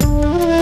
Música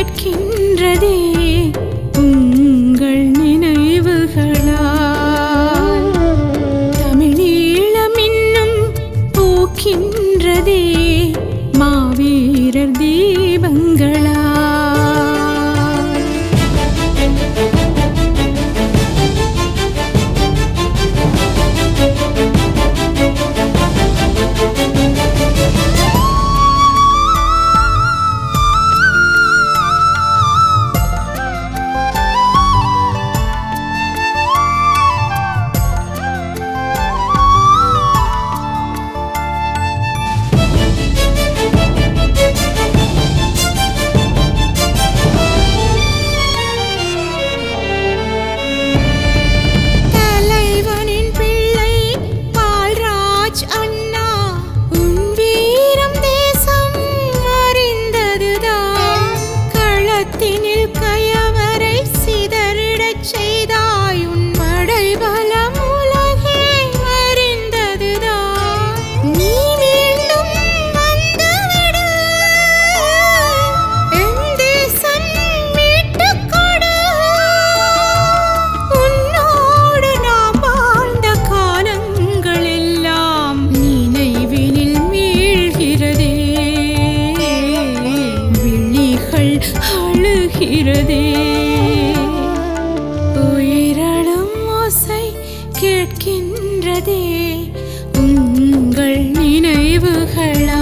கேட்கின்றதே உங்கள் நினைவுகளால். தமிழீழம் இன்னும் பூக்கின்றதே மாவீரர் தீபங்களா நின்றதே. உங்கள் நினைவுகளா